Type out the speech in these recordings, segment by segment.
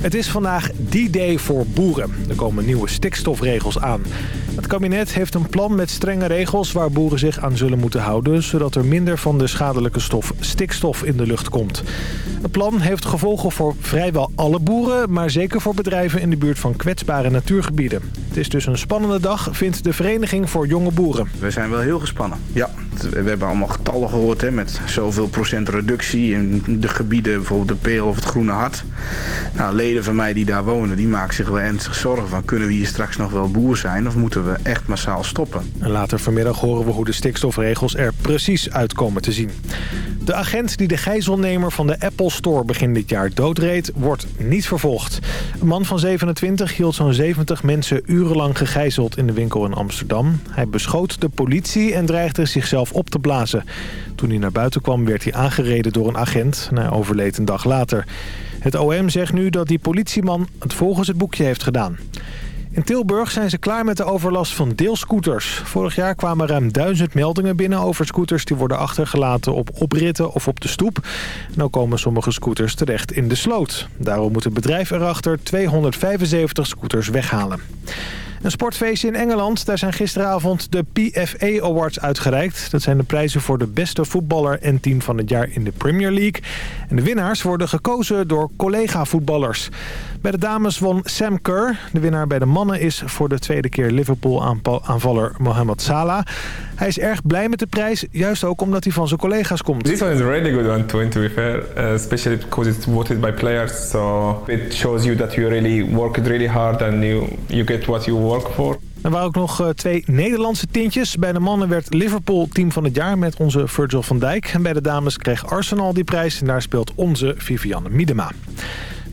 Het is vandaag die day voor boeren. Er komen nieuwe stikstofregels aan. Het kabinet heeft een plan met strenge regels waar boeren zich aan zullen moeten houden... zodat er minder van de schadelijke stof stikstof in de lucht komt. Het plan heeft gevolgen voor vrijwel alle boeren... maar zeker voor bedrijven in de buurt van kwetsbare natuurgebieden. Het is dus een spannende dag, vindt de Vereniging voor Jonge Boeren. We zijn wel heel gespannen, ja. We hebben allemaal getallen gehoord hè, met zoveel procent reductie... in de gebieden, bijvoorbeeld de Peel of het Groene Hart. Nou, leden van mij die daar wonen, die maken zich wel ernstig zorgen van... kunnen we hier straks nog wel boer zijn of moeten we echt massaal stoppen? En later vanmiddag horen we hoe de stikstofregels er precies uitkomen te zien. De agent die de gijzelnemer van de Apple Store begin dit jaar doodreed, wordt niet vervolgd. Een man van 27 hield zo'n 70 mensen urenlang gegijzeld in de winkel in Amsterdam. Hij beschoot de politie en dreigde zichzelf op te blazen. Toen hij naar buiten kwam werd hij aangereden door een agent en hij overleed een dag later. Het OM zegt nu dat die politieman het volgens het boekje heeft gedaan. In Tilburg zijn ze klaar met de overlast van deelscooters. Vorig jaar kwamen ruim duizend meldingen binnen over scooters... die worden achtergelaten op opritten of op de stoep. Nu komen sommige scooters terecht in de sloot. Daarom moet het bedrijf erachter 275 scooters weghalen. Een sportfeestje in Engeland. Daar zijn gisteravond de PFA Awards uitgereikt. Dat zijn de prijzen voor de beste voetballer en team van het jaar in de Premier League. En de winnaars worden gekozen door collega-voetballers. Bij de dames won Sam Kerr. De winnaar bij de mannen is voor de tweede keer Liverpool-aanvaller Mohamed Salah. Hij is erg blij met de prijs, juist ook omdat hij van zijn collega's komt. This one is a really good one to win, to be fair, uh, especially because it's voted by players. So it shows you that you really worked really hard and you, you get what you work for. Er waren ook nog uh, twee Nederlandse tintjes. Bij de mannen werd Liverpool team van het jaar met onze Virgil van Dijk. En bij de dames kreeg Arsenal die prijs en daar speelt onze Vivianne Miedema.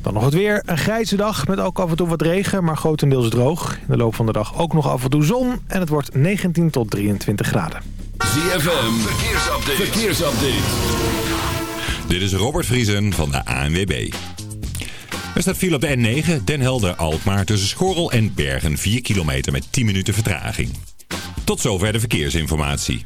Dan nog het weer. Een grijze dag met ook af en toe wat regen, maar grotendeels droog. In de loop van de dag ook nog af en toe zon. En het wordt 19 tot 23 graden. ZFM, verkeersupdate. verkeersupdate. Dit is Robert Vriesen van de ANWB. Er staat file op de N9, Den Helder-Alkmaar tussen Schorrel en Bergen. 4 kilometer met 10 minuten vertraging. Tot zover de verkeersinformatie.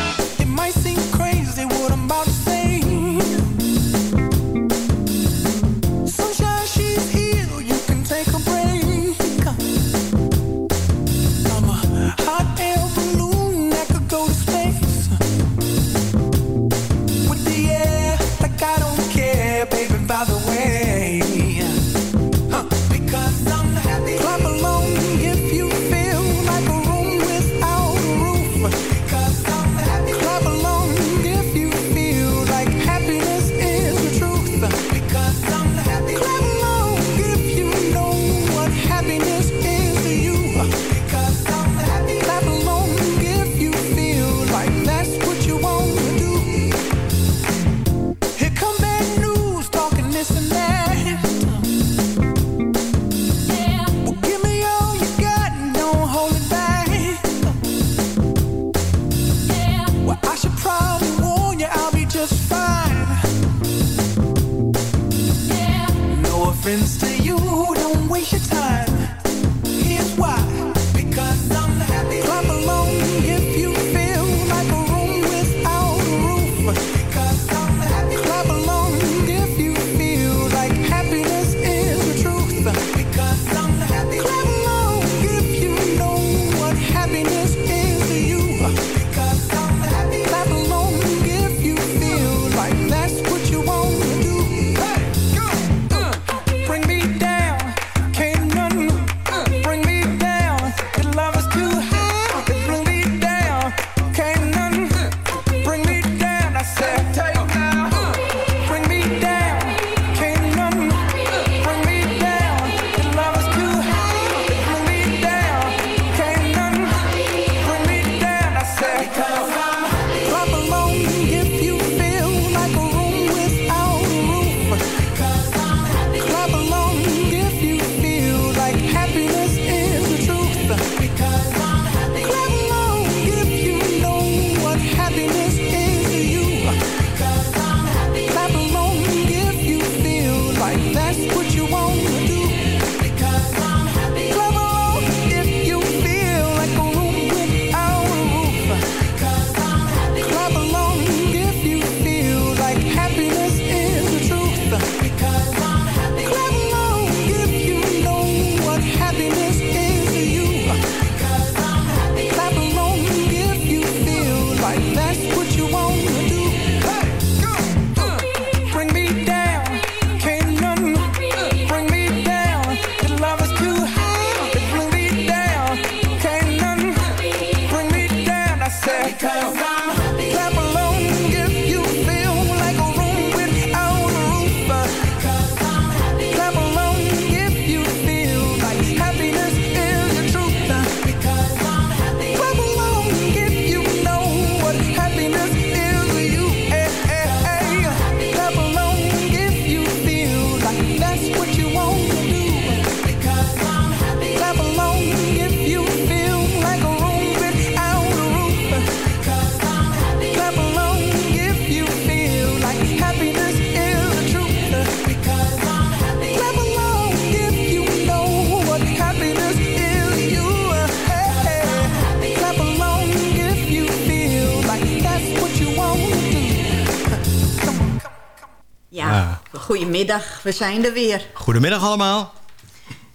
We zijn er weer. Goedemiddag allemaal.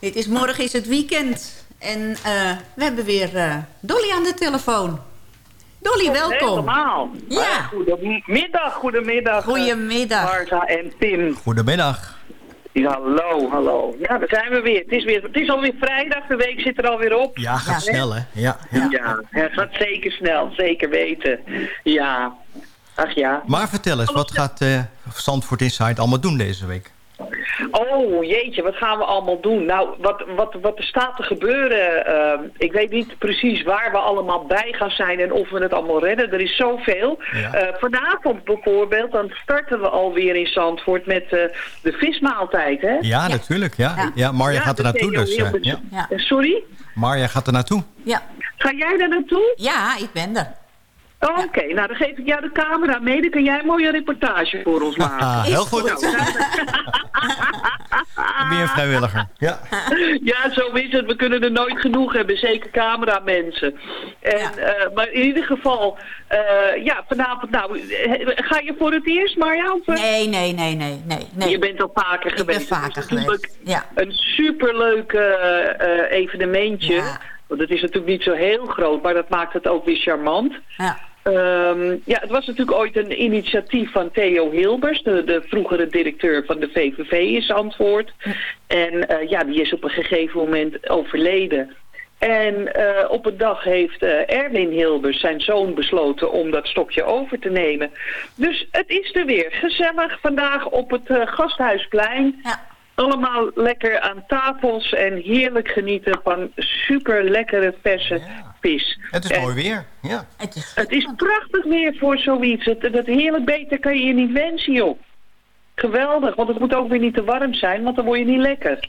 Dit is morgen is het weekend. En eh, we hebben weer eh, Dolly aan de telefoon. Dolly, welkom. Helemaal. Ja. Goedemiddag, goedemiddag. Goedemiddag. Marga en Tim. Goedemiddag. Ja, hallo, hallo. Ja, daar zijn we weer. Het is, weer, het is alweer vrijdag, de week zit er alweer op. Ja, gaat snel hè? Ja, ja. Ja, het gaat zeker snel, zeker weten. Ja, ach ja. Maar vertel eens, wat gaat eh Zandvoort Insight allemaal doen deze week? Oh, jeetje, wat gaan we allemaal doen? Nou, wat, wat, wat er staat te gebeuren, eh, ik weet niet precies waar we allemaal bij gaan zijn en of we het allemaal redden. Er is zoveel. Eh, vanavond bijvoorbeeld, dan starten we alweer in Zandvoort met eh, de vismaaltijd, hè? Ja, natuurlijk. Ja, ja. Marja Ja, gaat er naartoe dus. ja. Eh, Sorry? Marja gaat er naartoe. Ja. Ga jij daar naartoe? Ja, ik ben er. Oh, Oké, nou dan geef ik jou de camera mee. Dan kan jij een mooie reportage voor ons maken. Ah, heel goed. Nou, ben een vrijwilliger. Ja. ja, zo is het. We kunnen er nooit genoeg hebben. Zeker cameramensen. En, eh, maar in ieder geval, eh, ja, vanavond, nou, eh, ga je voor het eerst, Marja? Of? Nee, nee, nee, nee, nee, nee. Je bent al vaker Ik geweest. ben Het is vaker natuurlijk geweest. Ja. Een superleuk eh, eh, evenementje. Ja. Want het is natuurlijk niet zo heel groot, maar dat maakt het ook weer charmant. Ja. Ehm, ja, het was natuurlijk ooit een initiatief van Theo Hilbers, de, de vroegere directeur van de VVV in Zandvoort. En eh, ja, die is op een gegeven moment overleden. En eh, op een dag heeft eh, Erwin Hilbers, zijn zoon, besloten om dat stokje over te nemen. Dus het is er weer. Gezellig vandaag op het Gasthuisplein. Allemaal lekker aan tafels en heerlijk genieten van super lekkere verse vis. Het is En- mooi weer. Ja. Het is, het is prachtig weer voor zoiets. Het, dat heerlijk beter kan je je niet wensen, joh. Geweldig, want het moet ook weer niet te warm zijn, want dan word je niet lekker.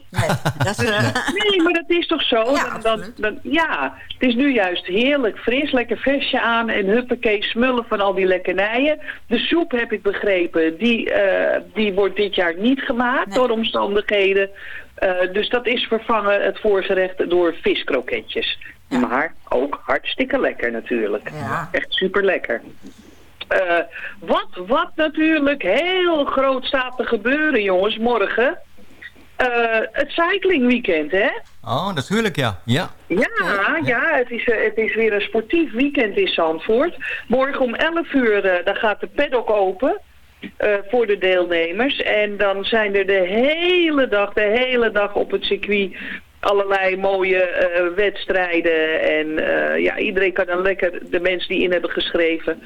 dat is, eh, Nee, maar dat is toch zo? dan, dan, dan- ja, het is nu juist heerlijk fris, lekker versje aan en huppakee smullen van al die lekkernijen. De soep, heb ik begrepen, die, eh, die wordt dit jaar niet gemaakt door omstandigheden. Eh, dus dat is vervangen, het voorgerecht, door viskroketjes. Maar ook hartstikke lekker natuurlijk. Echt super lekker. Eh, wat, wat natuurlijk heel groot staat te gebeuren, jongens, morgen. Eh, het cyclingweekend, hè? Oh, natuurlijk ja. Ja. Ja, ja het, is, eh, het is weer een sportief weekend in Zandvoort. Morgen om 11 uur dan gaat de paddock open voor de deelnemers. En dan zijn er de hele dag, de hele dag op het circuit allerlei mooie wedstrijden. En ja, iedereen kan dan lekker, de mensen die in hebben geschreven,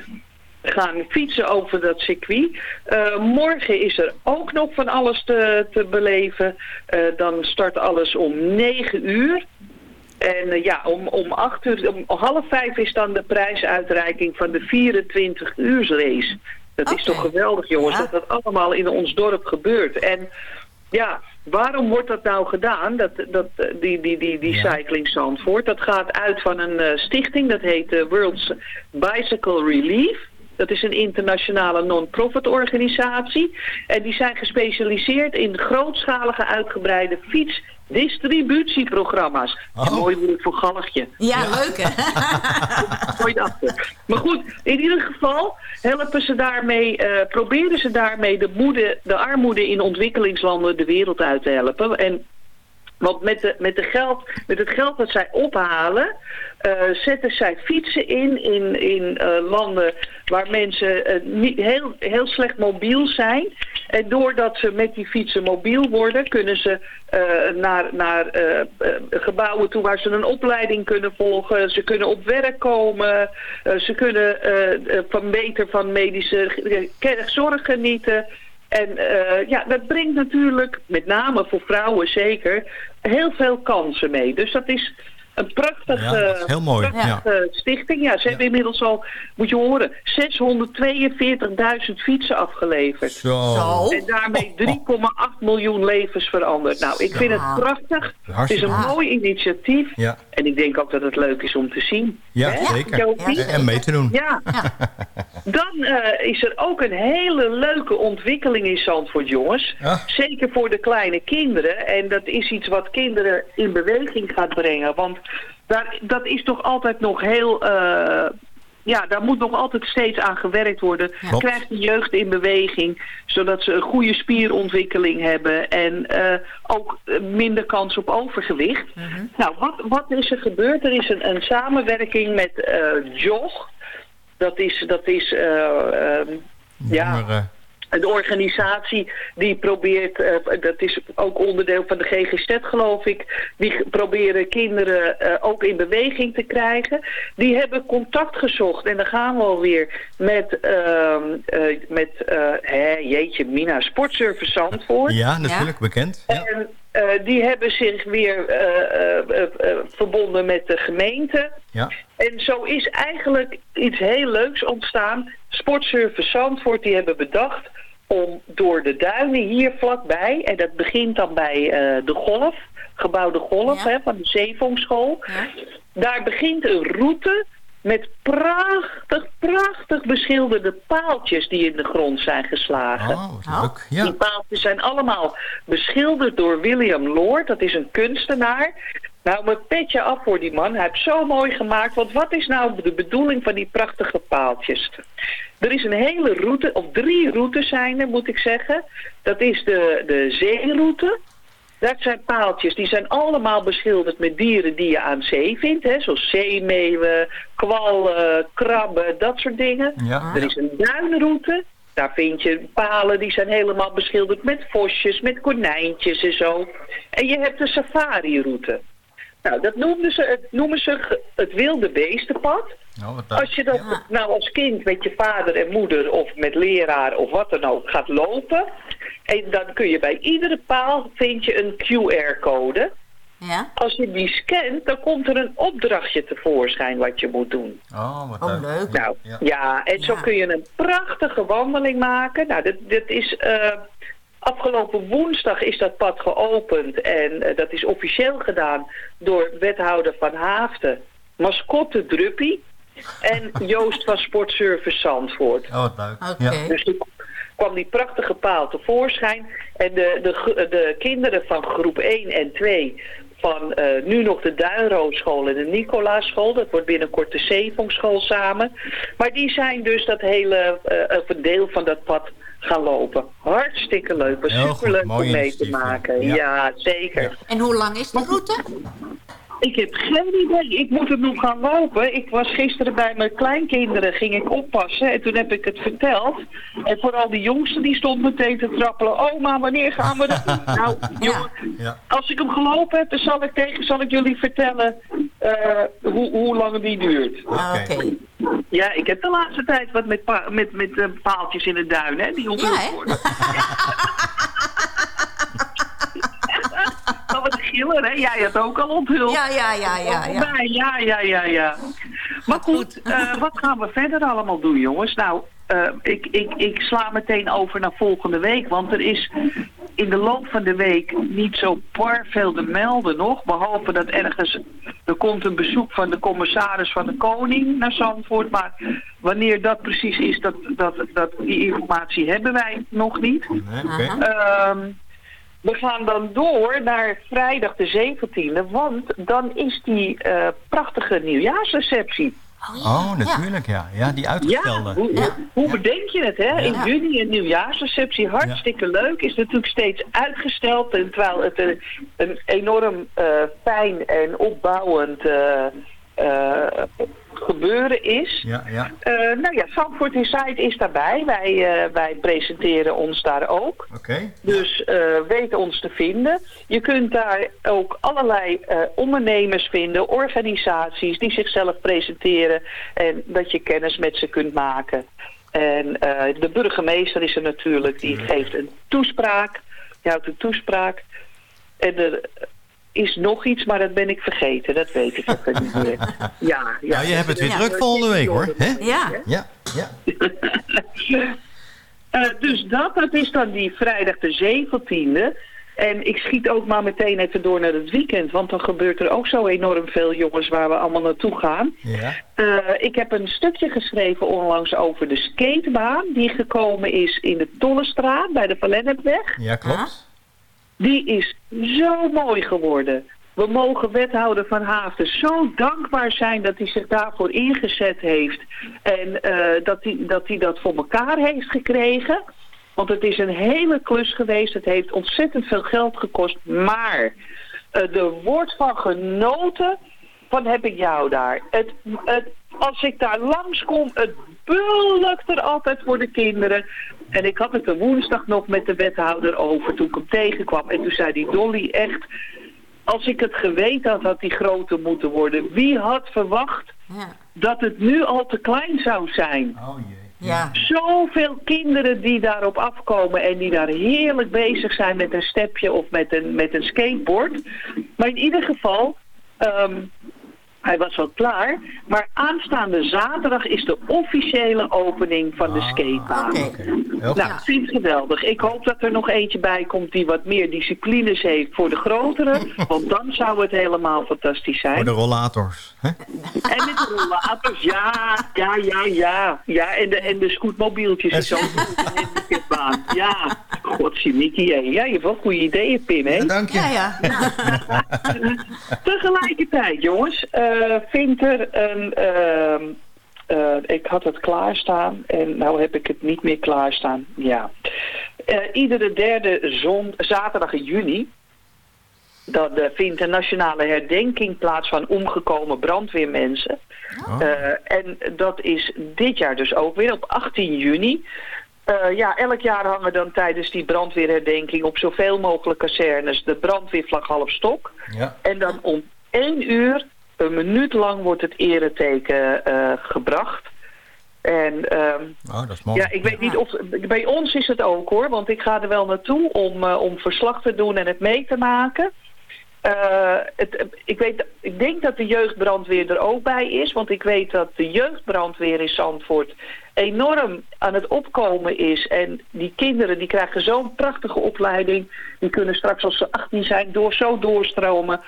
gaan fietsen over dat circuit. Eh, morgen is er ook nog van alles te, te beleven. Eh, dan start alles om 9 uur. En eh, ja, om, om acht uur, om half vijf is dan de prijsuitreiking van de 24 uur race. Dat is toch geweldig jongens, dat dat allemaal in ons dorp gebeurt. En ja, waarom wordt dat nou gedaan, dat, dat, die, die, die, die Cycling Zandvoort? Dat gaat uit van een stichting, dat heet World's Bicycle Relief. Dat is een internationale non-profit organisatie. En die zijn gespecialiseerd in grootschalige uitgebreide fietsdistributieprogramma's. Een mooi woord voor galgje. ja, leuk hè? Nooit achter. Maar goed, in ieder geval helpen ze daarmee, eh, proberen ze daarmee de, moede, de armoede in ontwikkelingslanden de wereld uit te helpen. En want met, de, met, de geld, met het geld dat zij ophalen, eh, zetten zij fietsen in in, in eh, landen waar mensen eh, niet, heel, heel slecht mobiel zijn. En doordat ze met die fietsen mobiel worden, kunnen ze naar, naar gebouwen toe waar ze een opleiding kunnen volgen. Ze kunnen op werk komen. ze kunnen van beter van medische zorg genieten. En eh, ja, dat brengt natuurlijk, met name voor vrouwen zeker, heel veel kansen mee. Dus dat is een prachtige, Ja, dat is heel mooi, prachtige stichting. Ja, ze hebben inmiddels al, moet je horen, 642.000 fietsen afgeleverd. Zo. En daarmee 3,8 miljoen levens veranderd. Nou, ik vind het prachtig. Het is een mooi initiatief. Ja. En ik denk ook dat het leuk is om te zien. Ja, Hè, zeker. En mee te doen. Ja. Dan eh, is er ook een hele leuke ontwikkeling in Zandvoort, jongens. Zeker voor de kleine kinderen. En dat is iets wat kinderen in beweging gaat brengen. Want daar, dat is toch altijd nog heel... eh, ja, daar moet nog altijd steeds aan gewerkt worden. Klopt. Krijgt de jeugd in beweging, zodat ze een goede spierontwikkeling hebben en eh, ook eh, minder kans op overgewicht. Nou, wat, wat is er gebeurd? Er is een, een samenwerking met eh JOG. Dat is, dat is eh, ehm, ja. Een organisatie die probeert, eh, dat is ook onderdeel van de GGZ geloof ik, die proberen kinderen eh, ook in beweging te krijgen. Die hebben contact gezocht en dan gaan we alweer met, ehm, eh, met eh, hè, jeetje Mina, Sportservice Zandvoort. Ja, natuurlijk bekend. Ja. En eh, die hebben zich weer verbonden met de gemeente. Ja. En zo is eigenlijk iets heel leuks ontstaan. Sportservice Zandvoort die hebben bedacht om door de duinen hier vlakbij... en dat begint dan bij eh, de Golf, gebouw de Golf hè, van de Zeevongschool... daar begint een route met prachtig, prachtig beschilderde paaltjes die in de grond zijn geslagen. Oh, leuk. Ja. Die paaltjes zijn allemaal beschilderd door William Lord. Dat is een kunstenaar. Nou, mijn petje af voor die man. Hij heeft zo mooi gemaakt. Want wat is nou de bedoeling van die prachtige paaltjes? Er is een hele route, of drie routes zijn er, moet ik zeggen. Dat is de, de zeeroute. Dat zijn paaltjes, die zijn allemaal beschilderd met dieren die je aan zee vindt. Hè, zoals zeemeeuwen, kwallen, krabben, dat soort dingen. Ja. Er is een duinroute. Daar vind je palen die zijn helemaal beschilderd met vosjes, met konijntjes en zo. En je hebt de safari-route. Nou, dat noemen ze, het noemen ze het wilde beestenpad. Oh. Als je dat nou als kind met je vader en moeder of met leraar of wat dan ook gaat lopen. En dan kun je bij iedere paal vind je een QR-code. Ja? Als je die scant, dan komt er een opdrachtje tevoorschijn wat je moet doen. Oh, wat Oh, leuk. Nou, Ja. ja, en zo kun je een prachtige wandeling maken. Nou, dit, dit is... eh, afgelopen woensdag is dat pad geopend. En eh, dat is officieel gedaan door wethouder Van Haafden. Mascotte Druppie. En Joost van Sportservice Zandvoort. Oh, wat leuk. Ja. Dus toen kwam die prachtige paal tevoorschijn. En de, de, gro- de kinderen van groep 1 en 2 van eh, nu nog de Duinrooschool en de Nicolaaschool. Dat wordt binnenkort de Zeevongschool samen. Maar die zijn dus dat hele, eh, of een deel van dat pad gaan lopen. Hartstikke leuk. Was superleuk om mee te maken. Ja. Ja, zeker. En hoe lang is de route? Ik heb geen idee. Ik moet het nog gaan lopen. Ik was gisteren bij mijn kleinkinderen, ging ik oppassen. En toen heb ik het verteld. En vooral de jongste die stond meteen te trappelen. Oma, wanneer gaan we dat doen? Nou, jongen, Ja. als ik hem gelopen heb, dan zal ik, tegen, zal ik jullie vertellen eh, hoe, hoe lang die duurt. Ah, Oké. Ja, ik heb de laatste tijd wat met, pa- met, met eh, paaltjes in de duin, hè, die Ja, hè? worden. Oh, wat giller, hè? Jij had ook al onthuld. Ja, ja, ja, ja, ja. Ja, ja, ja, ja, ja. Maar goed, eh, wat gaan we verder allemaal doen, jongens? Nou, eh, ik, ik, ik sla meteen over naar volgende week. Want er is in de loop van de week niet zo bar veel te melden nog. Behalve dat ergens, er komt een bezoek van de commissaris van de Koning naar Zandvoort. Maar wanneer dat precies is, dat, dat, dat, die informatie hebben wij nog niet. Nee. Ehm, we gaan dan door naar vrijdag de 17e, want dan is die eh, prachtige nieuwjaarsreceptie. Oh, natuurlijk, ja. Ja, die Ja, uitgestelde. hoe, Ja. hoe bedenk je het, hè? In juni een nieuwjaarsreceptie, hartstikke leuk. Is natuurlijk steeds uitgesteld, en terwijl het een, een enorm eh, fijn en opbouwend eh, eh, gebeuren is. Ja, ja. Eh, nou ja, Zandvoort Inside is daarbij. Wij, eh, wij presenteren ons daar ook. Oké. Dus eh weet ons te vinden. Je kunt daar ook allerlei ondernemers vinden, organisaties die zichzelf presenteren en dat je kennis met ze kunt maken. En de burgemeester is er natuurlijk, die geeft een toespraak. Die houdt een toespraak. En er is nog iets, maar dat ben ik vergeten. Dat weet ik even niet meer. Ja, ja. Nou, je hebt het weer Ja. druk volgende week, hoor. Hè? Ja. Ja, ja. Eh, dus dat, dat is dan die vrijdag de 17e. En ik schiet ook maar meteen even door naar het weekend. Want dan gebeurt er ook zo enorm veel jongens waar we allemaal naartoe gaan. Ja. Eh, ik heb een stukje geschreven onlangs over de skatebaan. Die gekomen is in de Tollestraat bij de Valennepweg. Ja, klopt. Die is zo mooi geworden. we mogen wethouder Van Haafden zo dankbaar zijn dat hij zich daarvoor ingezet heeft. En eh, dat, hij, dat hij dat voor elkaar heeft gekregen. Want het is een hele klus geweest. Het heeft ontzettend veel geld gekost. Maar uh, er wordt van genoten. Van heb ik jou daar. Het, als ik daar langskom, het bulkt er altijd voor de kinderen. En ik had het er woensdag nog met de wethouder over toen ik hem tegenkwam. En toen zei die Dolly echt, als ik het geweten had, had die groter moeten worden. Wie had verwacht Ja. dat het nu al te klein zou zijn? Oh jee. Ja. Zoveel kinderen die daarop afkomen en die daar heerlijk bezig zijn met een stepje of met een, met een skateboard. Maar in ieder geval, ehm, hij was wel klaar. Maar aanstaande zaterdag is de officiële opening van de skatebaan. Oké. Heel Nou, ik vind het geweldig. Ik hoop dat er nog eentje bij komt die wat meer disciplines heeft voor de grotere. Want dan zou het helemaal fantastisch Voor zijn. de rollators. Hè? En met de rollators, ja, ja, ja, ja. Ja, en de, en de scootmobieltjes en zo. En de. Ja, godzijdank, hé. Ja, je hebt wel goede ideeën, Pim, hè? Ja, dank je. Ja, ja. Tegelijkertijd, jongens, eh, vindt er een... ehm, eh, ik had het klaarstaan en nou heb ik het niet meer klaarstaan. Ja. Eh, iedere derde zon, zaterdag in juni... Dan eh, vindt een nationale herdenking plaats van omgekomen brandweermensen. Oh. Eh, en dat is dit jaar dus ook weer op 18 juni. Eh, ja, elk jaar hangen dan tijdens die brandweerherdenking op zoveel mogelijk kazernes de brandweervlag half stok. Ja. En dan om één uur, een minuut lang, wordt het ereteken eh, gebracht. En ehm, Oh, dat is mooi. ja, ik weet niet of... Bij ons is het ook hoor, want ik ga er wel naartoe om, eh, om verslag te doen en het mee te maken. Eh, het, ik, weet, ik denk dat de jeugdbrandweer er ook bij is, want ik weet dat de jeugdbrandweer in Zandvoort enorm aan het opkomen is. En die kinderen die krijgen zo'n prachtige opleiding. Die kunnen straks als ze 18 zijn door, zo doorstromen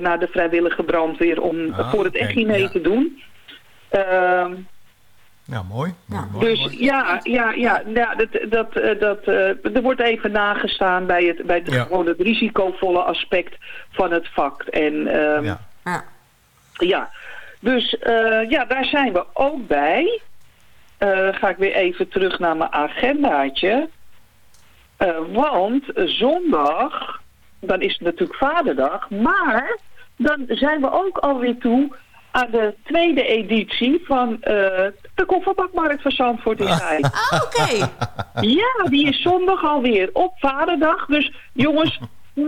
naar de vrijwillige brandweer om Ah, voor het echt niet mee ja. te doen. Ehm, Ja, mooi. mooi, mooi, dus mooi. ja, ja, ja, ja dat, dat, eh, dat, eh, er wordt even nagestaan bij het, bij het, Ja. gewoon het risicovolle aspect van het vak. En ehm, ja. Ja. Ja. dus eh, ja, daar zijn we ook bij. Eh, ga ik weer even terug naar mijn agendaatje. Eh, want zondag, dan is het natuurlijk vaderdag, maar dan zijn we ook alweer toe aan de tweede editie van eh, de kofferbakmarkt van Zandvoort in Zij. Ah, oké. Ja, die is zondag alweer op vaderdag. Dus jongens,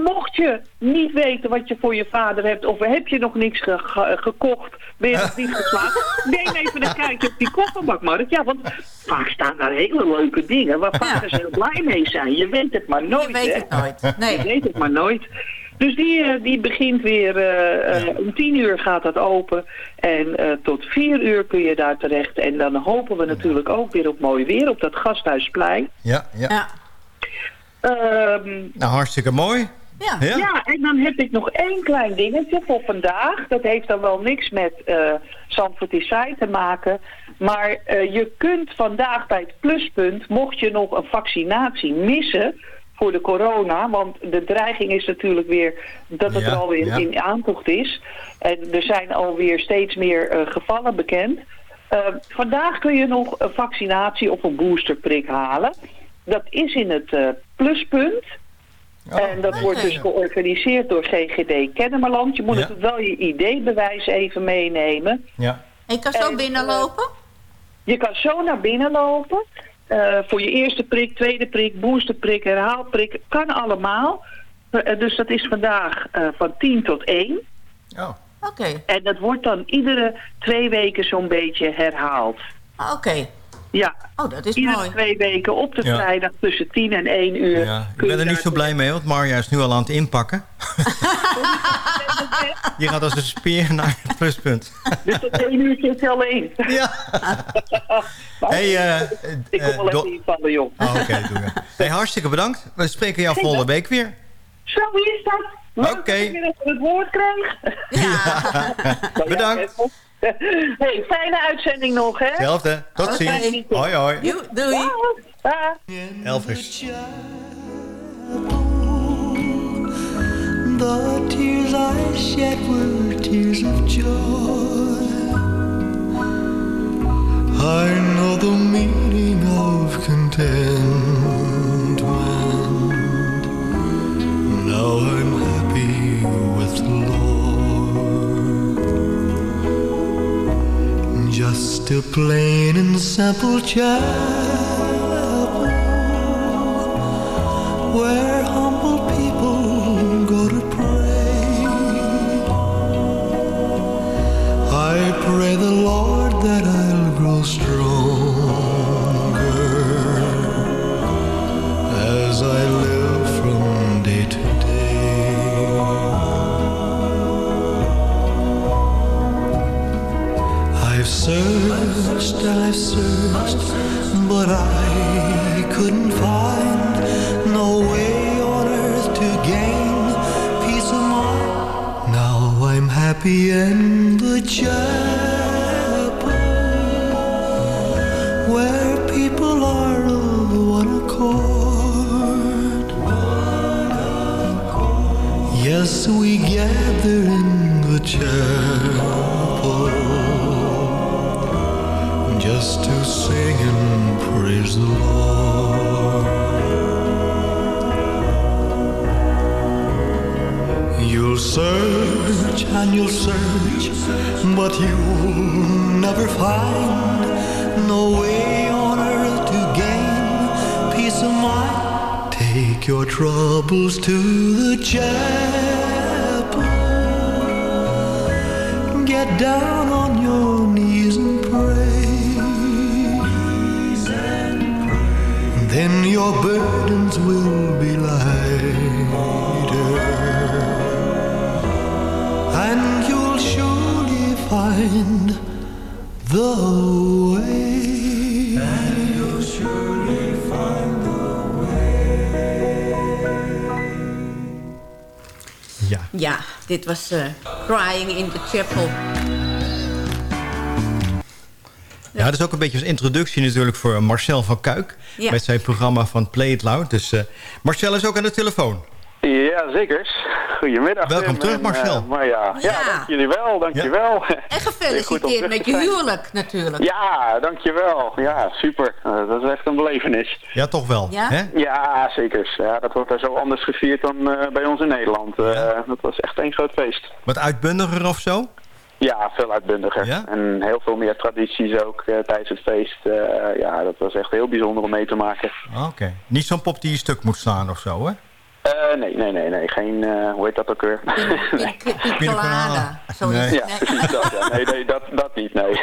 mocht je niet weten wat je voor je vader hebt... of heb je nog niks ge- ge- gekocht, ben je nog niet geslaagd... neem even een kijkje op die kofferbakmarkt. Ja, want vaak staan daar hele leuke dingen... waar vaders heel blij mee zijn. Je weet het maar nooit, Je weet hè? het nooit. Je Nee. weet het maar nooit. Dus die, eh, die begint weer, eh, eh, om tien uur gaat dat open. En eh, tot vier uur kun je daar terecht. En dan hopen we natuurlijk ook weer op mooi weer op dat Gasthuisplein. Ja, ja. Ja. Ehm, Nou, hartstikke mooi. Ja. Ja? ja, en dan heb ik nog één klein dingetje voor vandaag. Dat heeft dan wel niks met eh Zandvoort Design te maken. Maar eh, je kunt vandaag bij het pluspunt, mocht je nog een vaccinatie missen voor de corona... want de dreiging is natuurlijk weer dat het Ja, er alweer ja. in aantocht is. En er zijn alweer steeds meer eh, gevallen bekend. Vandaag kun je nog een vaccinatie of een boosterprik halen. Dat is in het eh, En dat wordt dus georganiseerd door GGD Kennemerland. Je moet Ja. natuurlijk wel je ID-bewijs even meenemen. Ja. En je kan zo En, binnenlopen? Je kan zo naar binnen lopen. eh, voor je eerste prik, tweede prik, boosterprik, herhaalprik. Kan allemaal. Eh, dus dat is vandaag eh, van 10 tot 1. Oh. Oké. En dat wordt dan iedere twee weken zo'n beetje herhaald. Ah, Oké. Ja, Oh, dat is iedere mooi. twee weken op de Ja. vrijdag tussen 10 en 1 uur. Ja, ik ben er niet zo blij mee, want Marja is nu al aan het inpakken. Je gaat als een speer naar het pluspunt. Dus dat één uurtje is alleen. Ja. Hey, eh, Ik kom eh, wel even Do- invallen, joh. Oh, Oké, doe je. Hey, hartstikke bedankt. We spreken jou volgende week weer. Zo is dat. Oké. dat ik weer even het woord kreeg. Bedankt. Hey, fijne uitzending nog, hè? Hetzelfde. Tot Oké. ziens. Hoi, hoi. Doei. Dag. Elvis. The tears I shed were tears of joy. I know the meaning of contentment. Now I'm Just a plain and simple chapel. Where humble search, but you'll never find no way on earth to gain peace of mind. Take your troubles to the chapel. Get down on your knees and pray. Then your burdens will be lighter. And find the way. And you'll surely find the Ja. Ja, dit was eh, Crying in the Chapel. Ja, dat is ook een beetje als introductie natuurlijk voor Marcel van Kuik. Ja. Met zijn programma van Play It Loud. Dus eh, Marcel is ook aan de telefoon. Ja, zeker. Goedemiddag. Welkom terug, en, Marcel. eh, maar ja, ja. dank jullie wel, dank je wel. En gefeliciteerd met je huwelijk natuurlijk. Ja, dankjewel. Ja, super. Eh, dat is echt een belevenis. Ja, toch wel. Ja? Hè? Ja, zeker. Ja, dat wordt daar zo anders gevierd dan eh, bij ons in Nederland. Eh, Dat was echt één groot feest. Wat uitbundiger of zo? Ja, veel uitbundiger. Ja? En heel veel meer tradities ook tijdens het feest. Eh, ja, dat was echt heel bijzonder om mee te maken. Oké. Niet zo'n pop die je stuk moet slaan of zo, hè? Eh, nee, nee, nee, nee. Geen, eh, hoe heet dat ook weer? nee. Colada. Nee. Ja, precies dat. Ja. Nee, nee dat, dat niet, nee.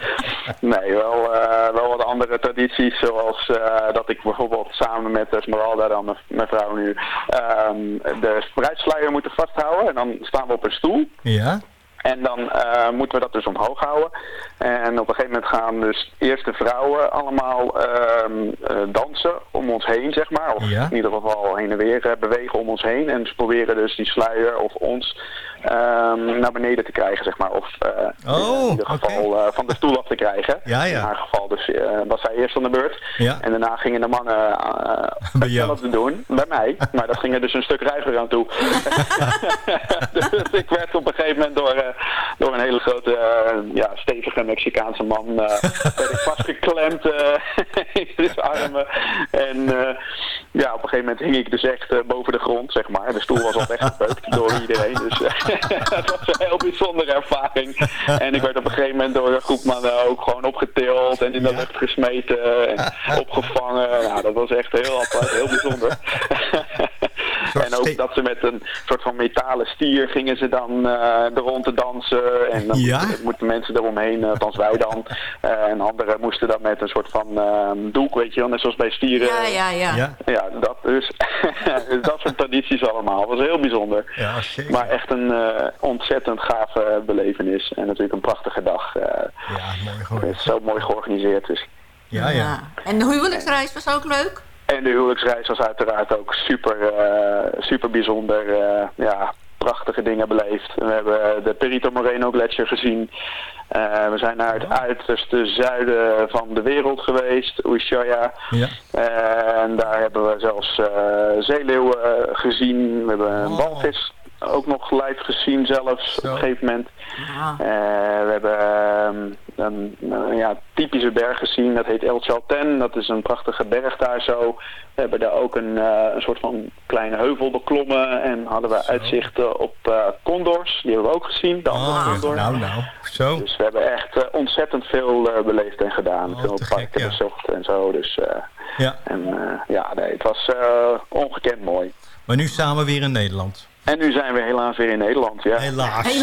nee, wel, eh, wel wat andere tradities, zoals eh, dat ik bijvoorbeeld samen met Esmeralda, dan mijn- mijn vrouw nu, ehm, de bruidsluier moeten vasthouden. En dan staan we op een stoel. Ja? En dan eh, moeten we dat dus omhoog houden. En op een gegeven moment gaan dus eerst de vrouwen allemaal ehm, eh, dansen om ons heen, zeg maar. Of Ja. in ieder geval heen en weer eh, bewegen om ons heen. En ze proberen dus die sluier of ons ehm, naar beneden te krijgen, zeg maar. Of Oh, in ieder geval van de stoel af te krijgen. Ja, ja. In haar geval dus was zij eerst aan de beurt. En daarna gingen de mannen uh, hetzelfde doen, bij mij. Maar dat ging er dus een stuk ruiger aan toe. dus ik werd op een gegeven moment door, door een hele grote, eh, ja, stevige Mexicaanse man eh, werd ik vastgeklemd eh, in zijn armen. En ja, op een gegeven moment hing ik dus echt boven de grond, zeg maar. De stoel was al weggepeukt door iedereen. Dus het was een heel bijzondere ervaring. En ik werd op een gegeven moment door een groep mannen ook gewoon opgetild en in de lucht gesmeten en opgevangen. Nou, dat was echt heel apart, heel bijzonder. En ook dat ze met een soort van metalen stier gingen ze dan eh er rond te dansen. En dan Ja? moesten, moesten mensen eromheen, eh, althans wij dan. Eh, en anderen moesten dan met een soort van eh, doek, weet je wel, net zoals bij stieren. Ja, ja, ja. Ja? Ja, dat dus. Dat soort tradities allemaal. Dat was heel bijzonder. Ja, zeker. Maar echt een eh, ontzettend gave belevenis. En natuurlijk een prachtige dag. eh, Ja, mooi het is zo mooi georganiseerd. Dus. Ja, ja. En de huwelijksreis was ook leuk? En de huwelijksreis was uiteraard ook super, eh, super bijzonder. eh, ja, prachtige dingen beleefd. We hebben de Perito Moreno Gletsjer gezien. Eh, we zijn naar het uiterste zuiden van de wereld geweest, Ushuaia. Ja. En daar hebben we zelfs eh, zeeleeuwen gezien. We hebben een walvis ook nog live gezien zelfs op een gegeven moment. Eh, we hebben ehm, een ja, typische berg gezien, dat heet El Chalten. Dat is een prachtige berg daar zo. We hebben daar ook een, eh, een soort van kleine heuvel beklommen en hadden we uitzichten op eh, condors. Die hebben we ook gezien, de andere condor. Nou, nou. Zo. Dus we hebben echt ontzettend veel beleefd en gedaan. veel parken bezocht en zo. Dus, eh, Ja. En eh, ja, nee, het was eh, ongekend mooi. Maar nu samen weer in Nederland. En nu zijn we helaas weer in Nederland, ja. Helaas.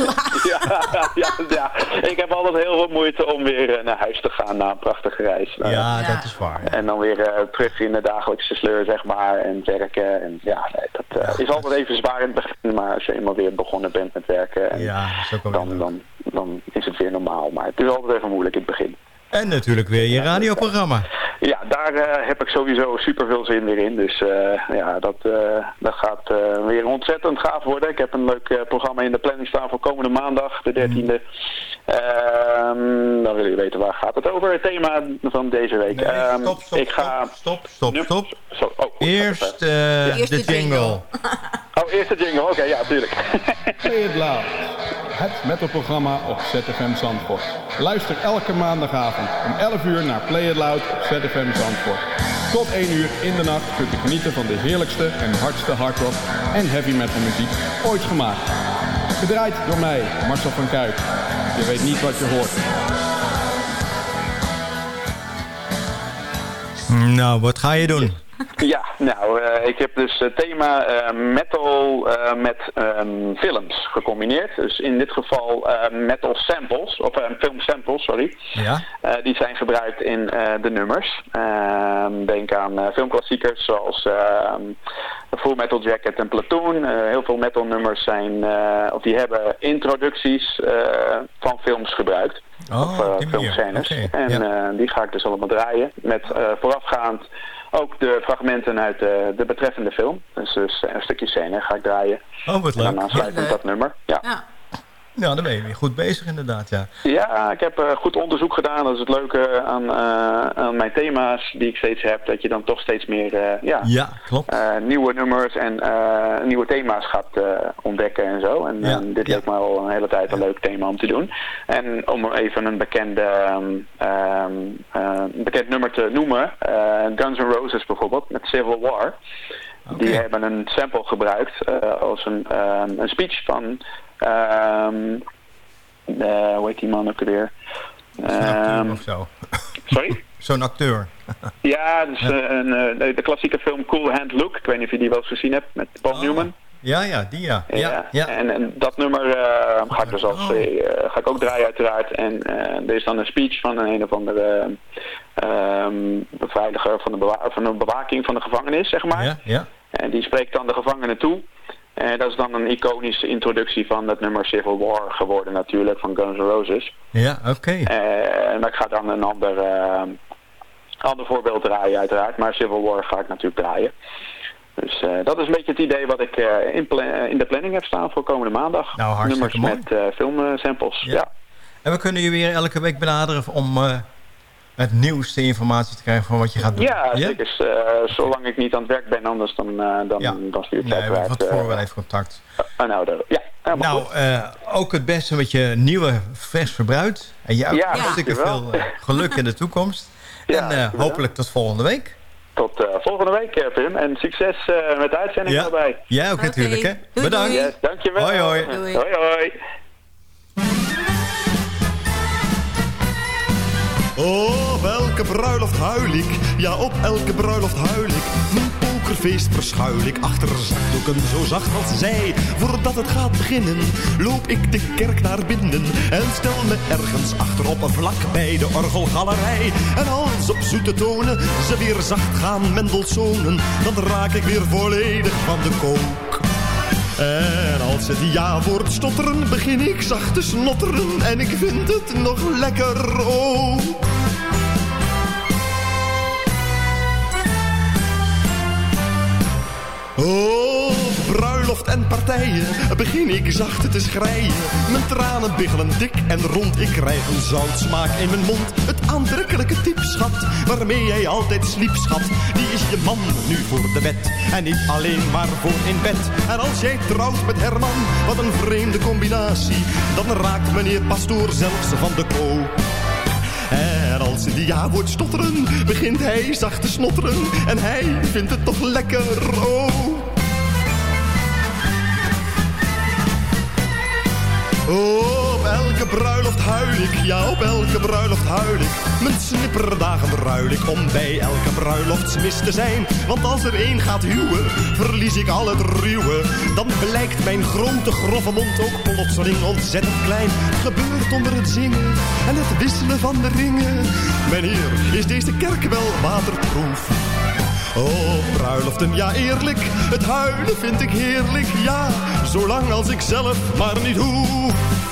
Ja, ja, ja. Ik heb altijd heel veel moeite om weer eh, naar huis te gaan na een prachtige reis. Ja, dat is waar. En dan weer eh, terug in de dagelijkse sleur, zeg maar, en werken. En ja, nee, dat eh, is altijd even zwaar in het begin, maar als je eenmaal weer begonnen bent met werken, en Ja, dat is ook wel dan, dan, dan is het weer normaal. Maar het is altijd even moeilijk in het begin. En natuurlijk weer je radioprogramma. Ja, daar eh, heb ik sowieso super veel zin weer in. Dus eh, ja, dat, eh, dat gaat eh, weer ontzettend gaaf worden. Ik heb een leuk eh, programma in de planning staan voor komende maandag, de 13e. Ehm, dan willen jullie weten waar gaat het over. Het thema van deze week. Ehm, stop, stop, ik ga... Stop, stop, stop. Zo, oh, Eerst eh, Eerst de jingle. Oh, eerst de jingle. Oké, ja, tuurlijk. Play It Loud. Het metalprogramma op ZFM Zandvoort. Luister elke maandagavond om 11 uur naar Play It Loud op ZFM Zandvoort. Tot 1 uur in de nacht kunt u genieten van de heerlijkste en hardste hardrock en heavy metal muziek ooit gemaakt. Gedraaid door mij, Marcel van Kuijk. Je weet niet wat je hoort. Nou, wat ga je doen? Ja, nou, eh, ik heb dus het thema eh, metal eh, met ehm, films gecombineerd. Dus in dit geval metal samples, of film samples, sorry. Ja? Die zijn gebruikt in de nummers. Ehm, denk aan filmklassiekers zoals ehm, Full Metal Jacket en Platoon. Heel veel metal nummers zijn, of die hebben introducties van films gebruikt. Oh, of filmscènes. En ja. die ga ik dus allemaal draaien. Met voorafgaand ook de fragmenten uit de, de betreffende film. Dus, dus een stukje scène ga ik draaien. Oh, wat En leuk. dan aansluitend dat nummer. Ja. Ja, dan ben je weer goed bezig inderdaad, ja. Ja, ik heb eh, goed onderzoek gedaan. Dat is het leuke aan, eh, aan mijn thema's die ik steeds heb. Dat je dan toch steeds meer eh, ja, Ja, klopt. eh, nieuwe nummers en eh, nieuwe thema's gaat eh, ontdekken en zo. En, Ja, en dit leek me al een hele tijd een leuk thema om te doen. En om even een bekende, ehm, ehm, eh, bekend nummer te noemen. eh, Guns N' Roses bijvoorbeeld, met Civil War. Die hebben een sample gebruikt eh, als een, ehm, een speech van... ehm eh, hoe heet die man ook weer? Ehm, of zo. sorry? Zo'n acteur. Ja, dus, eh, een, eh, de, de klassieke film Cool Hand Luke. Ik weet niet of je die wel eens gezien hebt met Paul Newman. Ja, ja, die ja. Ja, ja. En, en dat nummer eh, ga ik dus als, eh, ga ik ook draaien uiteraard. En eh, er is dan een speech van een, een of andere ehm, beveiliger van de, van de bewaking van de gevangenis, zeg maar. Ja, ja. En die spreekt dan de gevangenen toe. En dat is dan een iconische introductie van het nummer Civil War geworden natuurlijk, van Guns N' Roses. Ja, oké. Eh, maar ik ga dan een ander, eh, ander voorbeeld draaien uiteraard. Maar Civil War ga ik natuurlijk draaien. Dus dat is een beetje het idee wat ik in, in de planning heb staan voor komende maandag. Nou, hartstikke Nummers mooi. met filmsamples. Ja. En we kunnen je weer elke week benaderen om het nieuwste informatie te krijgen van wat je gaat doen. Ja, zeker. Eh, zolang ik niet aan het werk ben, anders dan, eh dan, dan stuur ik Nee, uiteraard. tevoren eh, wel even contact. ah, nou, de- ja, helemaal Nou, eh, ook het beste met je nieuwe vers verbruid. En jou Ja, hartstikke veel geluk in de toekomst. Ja, en eh, hopelijk tot volgende week. Tot eh, volgende week, Pim. En succes eh, met de uitzending Ja. erbij. Jij ook natuurlijk, hè? Doei, Bedankt. doei. Yes, dankjewel. Hoi, hoi. Doei. Hoi, hoi. Oh, welke bruiloft huil ik? Ja, op elke bruiloft huil ik. Mijn pokerfeest verschuil ik achter zakdoeken zo zacht als zij. Voordat het gaat beginnen, loop ik de kerk naar binnen. En stel me ergens achterop een vlak bij de orgelgalerij. En als op zoete tonen ze weer zacht gaan Mendelssohnen, dan raak ik weer volledig van de kook. En als het ja-woord stotteren, begin ik zacht te snotteren. En ik vind het nog lekker ook. Oh, bruiloft en partijen, begin ik zacht te schreien. Mijn tranen biggelen dik en rond, ik krijg een zoutsmaak in mijn mond. Het aantrekkelijke type, schat, waarmee jij altijd sliep, schat. Die is je man nu voor de wet. En niet alleen maar voor in bed. En als jij trouwt met Herman, wat een vreemde combinatie. Dan raakt meneer Pastoor zelfs van de koop. En als hij ja wordt stotteren, begint hij zacht te snotteren. En hij vindt het toch lekker, oh. Op elke bruiloft huil ik, ja op elke bruiloft huil ik. Mijn snipperdagen ruil ik om bij elke bruiloftsmis te zijn. Want als er één gaat huwen, verlies ik al het ruwe. Dan blijkt mijn grote grove mond ook plotseling ontzettend klein. Gebeurt onder het zingen en het wisselen van de ringen. Meneer, is deze kerk wel waterproof? Oh, bruiloften, ja eerlijk, het huilen vind ik heerlijk, ja. Zolang als ik zelf maar niet hoef.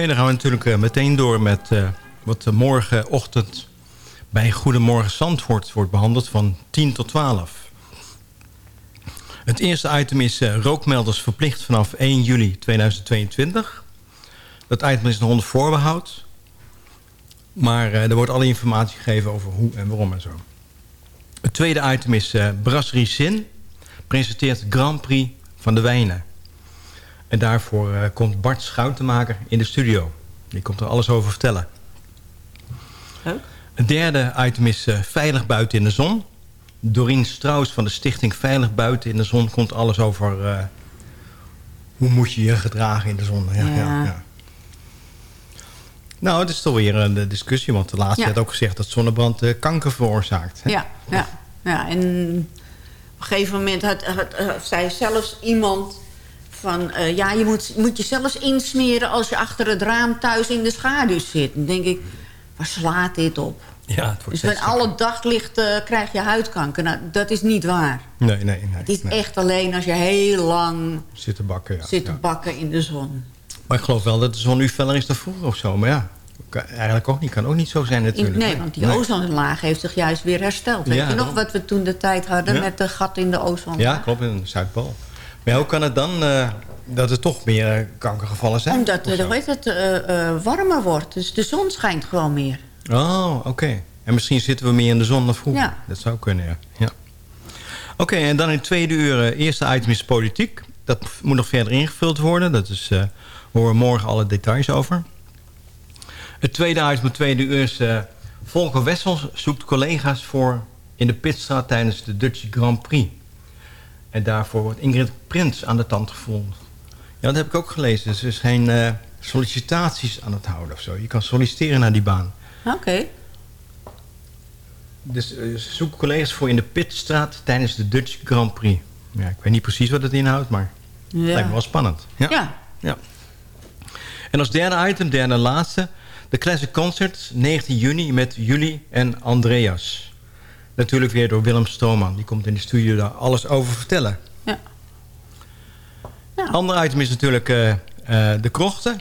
Oké, dan gaan we natuurlijk eh, meteen door met eh, wat morgenochtend bij Goedemorgen Zandvoort wordt behandeld van 10 tot 12. Het eerste item is eh, rookmelders verplicht vanaf 1 juli 2022. Dat item is nog onder voorbehoud. Maar er wordt alle informatie gegeven over hoe en waarom en zo. Het tweede item is Brasserie Sin. Presenteert Grand Prix van de wijnen. En daarvoor eh, komt Bart Schoutenmaker in de studio. Die komt er alles over vertellen. Leuk. Het derde item is eh, Veilig Buiten in de Zon. Doreen Strauss van de stichting Veilig Buiten in de Zon... komt alles over eh, hoe moet je je gedragen in de zon. Ja, ja. Ja. Ja, Nou, het is toch weer een discussie. Want de laatste had ook gezegd dat zonnebrand kanker veroorzaakt. hè? Ja, ja, ja. En op een gegeven moment had, had, had zei zelfs iemand van... eh, ja, je moet, moet je zelfs insmeren als je achter het raam thuis in de schaduw zit. Dan denk ik, waar slaat dit op? Ja, het wordt Dus met alle daglicht eh, krijg je huidkanker. Nou, dat is niet waar. Nee, nee, nee. Het is nee. echt alleen als je heel lang Zitten bakken, ja. zit te ja. bakken in de zon. Maar ik geloof wel dat de zon nu feller is dan vroeger of zo. Maar ja, eigenlijk ook niet. Kan ook niet zo zijn natuurlijk. nee, want die Nee. ozonlaag heeft zich juist weer hersteld. Weet Ja, je nog wat we toen de tijd hadden Ja. met de gat in de ozonlaag? Ja, klopt, in de Zuidpool. Maar hoe kan het dan eh, dat er toch meer eh, kankergevallen zijn? Omdat Of het, eh, warmer wordt. Dus de zon schijnt gewoon meer. Oh, oké. En misschien zitten we meer in de zon dan vroeger. Ja. Dat zou kunnen, ja. ja. Oké, en dan in het tweede uur, eerste item is politiek. Dat moet nog verder ingevuld worden. Dat is, horen we morgen alle details over. Het tweede item, het tweede uur is... Volker Wessels zoekt collega's voor in de pitstraat tijdens de Dutch Grand Prix. En daarvoor wordt Ingrid Prins aan de tand gevonden. Ja, dat heb ik ook gelezen. Dus er zijn eh, sollicitaties aan het houden of zo. Je kan solliciteren naar die baan. Oké. Dus eh, zoek collega's voor in de Pitstraat tijdens de Dutch Grand Prix. Ja, ik weet niet precies wat het inhoudt, maar het Ja. lijkt me wel spannend. Ja. Ja. ja. En als derde item, derde en laatste... de Classic Concert, 19 juni met Julie en Andreas. Natuurlijk weer door Willem Strooman. Die komt in de studio daar alles over vertellen. Ja. Ander item is natuurlijk eh, eh, de krochten.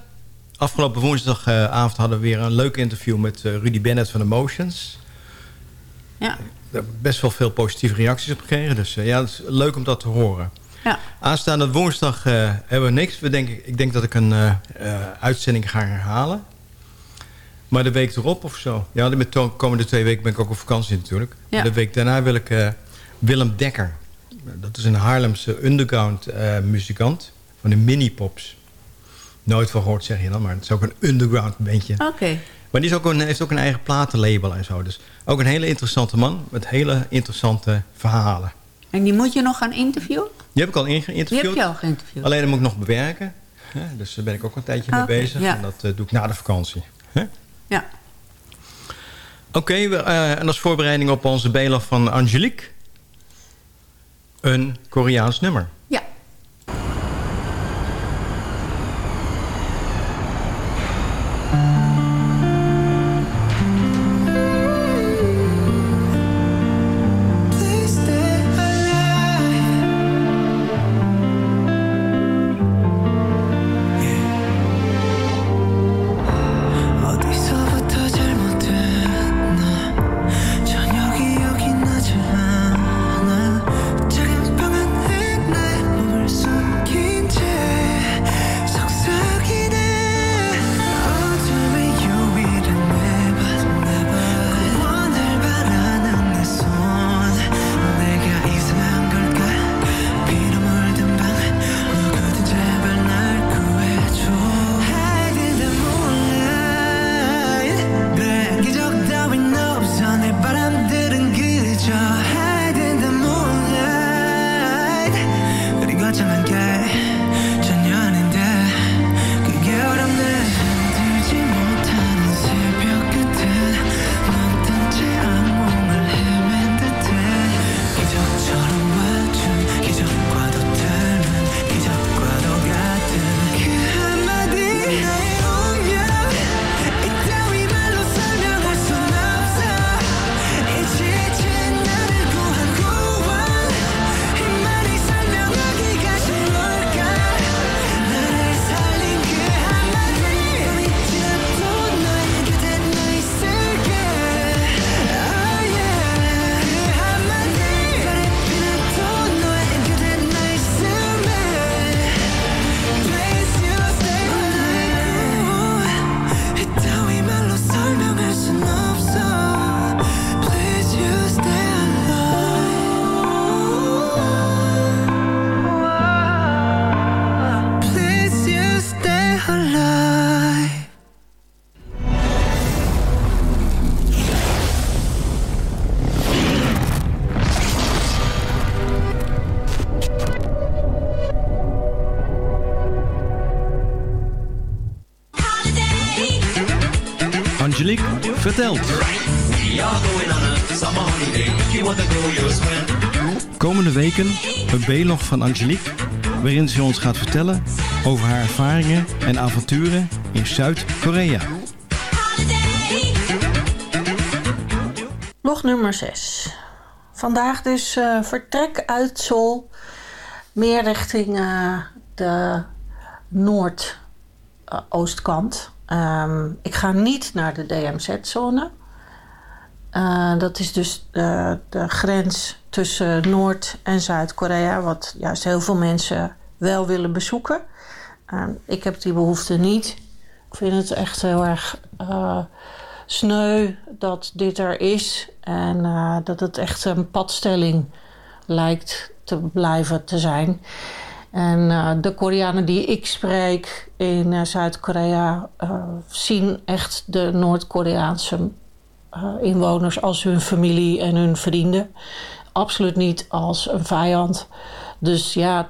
Afgelopen woensdagavond hadden we weer een leuk interview... met eh, Rudy Bennett van Emotions. Ja. Daar best wel veel positieve reacties op gekregen. Dus eh, ja, het is leuk om dat te horen. Ja. Aanstaande woensdag eh, hebben we niks. We denken, ik denk dat ik een eh, eh, uitzending ga herhalen. Maar de week erop of zo. Ja, de komende twee weken ben ik ook op vakantie natuurlijk. Ja. De week daarna wil ik eh, Willem Dekker. Dat is een Haarlemse underground eh, muzikant. Van de mini-pops. Nooit van gehoord zeg je dan, maar het is ook een underground bandje. Oké. Maar die is ook een, heeft ook een eigen platenlabel en zo. Dus ook een hele interessante man met hele interessante verhalen. En die moet je nog gaan interviewen? Die heb ik al Die geïnterviewd. heb je al geïnterviewd. Alleen dat moet ik nog bewerken. Dus daar ben ik ook een tijdje mee bezig. ja. En dat eh, doe ik na de vakantie. Ja. Oké, eh, en als voorbereiding op onze belaf van Angelique... een Koreaans nummer. Een B-log van Angelique... waarin ze ons gaat vertellen over haar ervaringen en avonturen in Zuid-Korea. Log nummer 6. Vandaag dus eh, vertrek uit Seoul. Meer richting eh, de noordoostkant. Ehm, ik ga niet naar de DMZ-zone. Eh, dat is dus de, de grens tussen Noord- en Zuid-Korea. Wat juist heel veel mensen wel willen bezoeken. Ehm, ik heb die behoefte niet. Ik vind het echt heel erg eh, sneu dat dit er is. En eh, dat het echt een padstelling lijkt te blijven te zijn. En eh, de Koreanen die ik spreek in eh, Zuid-Korea eh, zien echt de Noord-Koreaanse eh, inwoners als hun familie en hun vrienden. Absoluut niet als een vijand. Dus ja,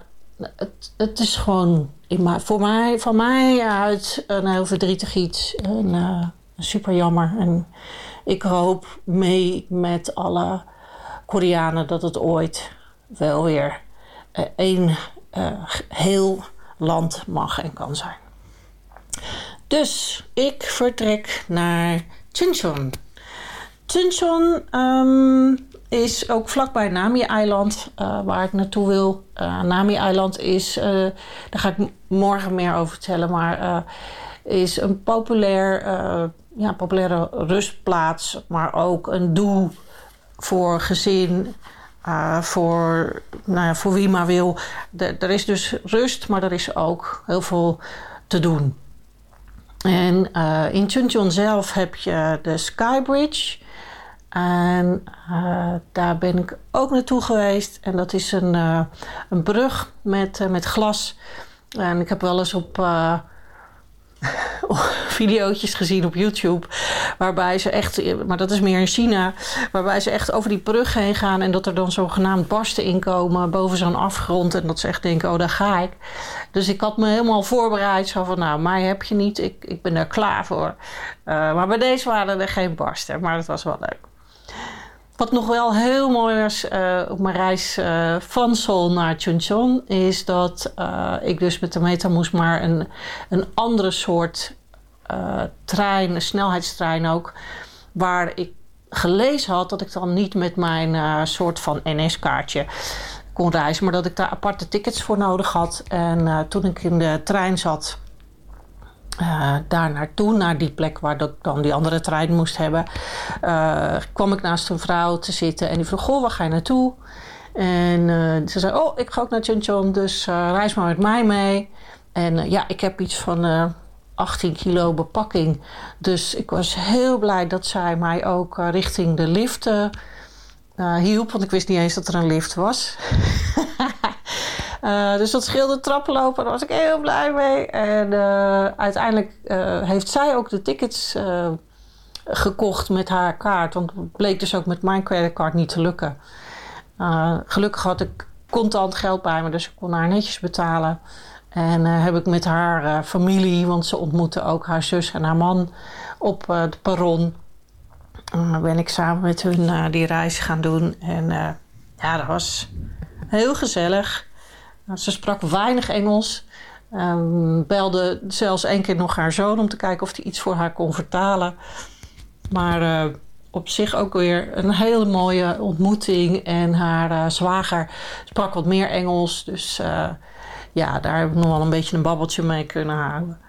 het, het is gewoon in voor mij, van mij uit een heel verdrietig iets. Eh, super jammer. En ik hoop mee met alle Koreanen dat het ooit wel weer eh, één eh, heel land mag en kan zijn. Dus ik vertrek naar Chuncheon. Chuncheon ehm, is ook vlakbij Nami-eiland, eh, waar ik naartoe wil. Eh, Nami-eiland is, eh, daar ga ik morgen meer over vertellen, maar is een populair, ja, populaire rustplaats, maar ook een doel voor gezin, voor, nou ja, voor wie maar wil. Er is dus rust, maar er is ook heel veel te doen. En in Chuncheon zelf heb je de Skybridge. En eh, daar ben ik ook naartoe geweest. En dat is een, eh, een brug met, eh, met glas. En ik heb wel eens op videootjes gezien op YouTube. Waarbij ze echt, maar dat is meer in China. Waarbij ze echt over die brug heen gaan. En dat er dan zogenaamd barsten inkomen boven zo'n afgrond. En dat ze echt denken, oh daar ga ik. Dus ik had me helemaal voorbereid. Zo van, nou mij heb je niet. Ik, ik ben er klaar voor. Maar bij deze waren er geen barsten. Maar het was wel leuk. Wat nog wel heel mooi was eh, op mijn reis eh, van Seoul naar Chuncheon... is dat eh, ik dus met de Meta moest maar een, een andere soort trein, een snelheidstrein ook... waar ik gelezen had dat ik dan niet met mijn soort van NS-kaartje kon reizen... maar dat ik daar aparte tickets voor nodig had. En toen ik in de trein zat eh, daar naartoe, naar die plek waar ik dan die andere trein moest hebben, eh, kwam ik naast een vrouw te zitten en die vroeg: Goh, waar ga je naartoe? En eh, ze zei: Oh, ik ga ook naar Chuncheon, dus reis maar met mij mee. En ja, ik heb iets van eh 18 kilo bepakking. Dus ik was heel blij dat zij mij ook richting de lift eh, hielp, want ik wist niet eens dat er een lift was. Eh, dus dat scheelde trappen lopen, daar was ik heel blij mee. En eh, uiteindelijk eh, heeft zij ook de tickets gekocht met haar kaart. Want het bleek dus ook met mijn creditcard niet te lukken. Gelukkig had ik contant geld bij me, dus ik kon haar netjes betalen. En heb ik met haar familie, want ze ontmoette ook haar zus en haar man op eh het perron. En ben ik samen met hun die reis gaan doen. En ja, dat was heel gezellig. Nou, Ze sprak weinig Engels. Ehm, belde zelfs één keer nog haar zoon om te kijken of hij iets voor haar kon vertalen. Maar eh, op zich ook weer een hele mooie ontmoeting. En haar eh, zwager sprak wat meer Engels. Dus eh, ja, daar heb ik nog wel een beetje een babbeltje mee kunnen houden.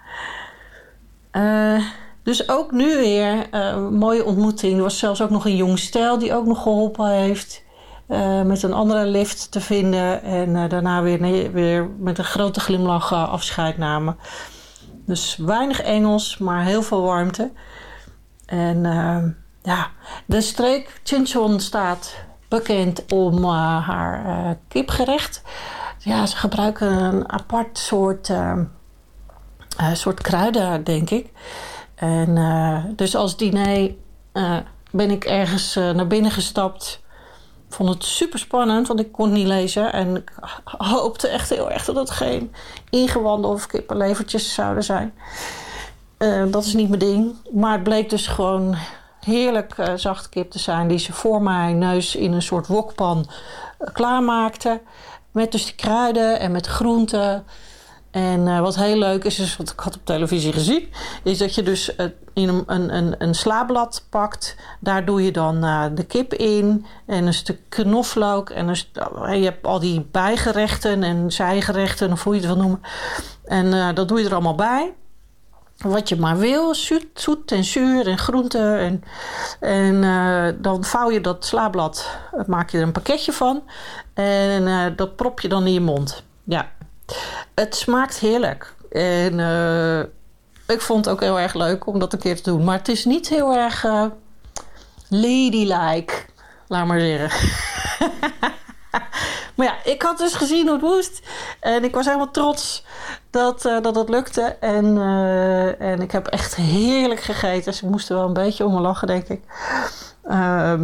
Dus ook nu weer een mooie ontmoeting. Er was zelfs ook nog een jong stel die ook nog geholpen heeft. Eh, met een andere lift te vinden. En eh, daarna weer, weer met een grote glimlach eh, afscheid namen. Dus weinig Engels, maar heel veel warmte. En ja, de streek Chinchon staat bekend om haar kipgerecht. Ja, ze gebruiken een apart soort, soort kruiden, denk ik. En dus als diner ben ik ergens naar binnen gestapt. Vond het super spannend, want ik kon niet lezen. En ik hoopte echt heel erg dat het geen ingewanden of kippenlevertjes zouden zijn. Eh, dat is niet mijn ding. Maar het bleek dus gewoon heerlijk uh, zacht kip te zijn... die ze voor mijn neus in een soort wokpan uh, klaarmaakte. Met dus die kruiden en met groenten. En uh, wat heel leuk is, is wat ik had op televisie gezien... is dat je dus in een, een, een, pakt. Daar doe je dan de kip in en een stuk knoflook. En een, je hebt al die bijgerechten en zijgerechten, of hoe je het wil noemen. En dat doe je er allemaal bij wat je maar wil. Zoet, en zuur en groenten. En, en dan vouw je dat slablad, maak je er een pakketje van. En dat prop je dan in je mond. Ja, het smaakt heerlijk. En uh, ik vond het ook heel erg leuk om dat een keer te doen. Maar het is niet heel erg ladylike, laat maar zeggen. maar ja, ik had dus gezien hoe het moest. En ik was helemaal trots dat, uh, dat het lukte. En, en ik heb echt heerlijk gegeten. Ze moesten wel een beetje om lachen, denk ik. Uh,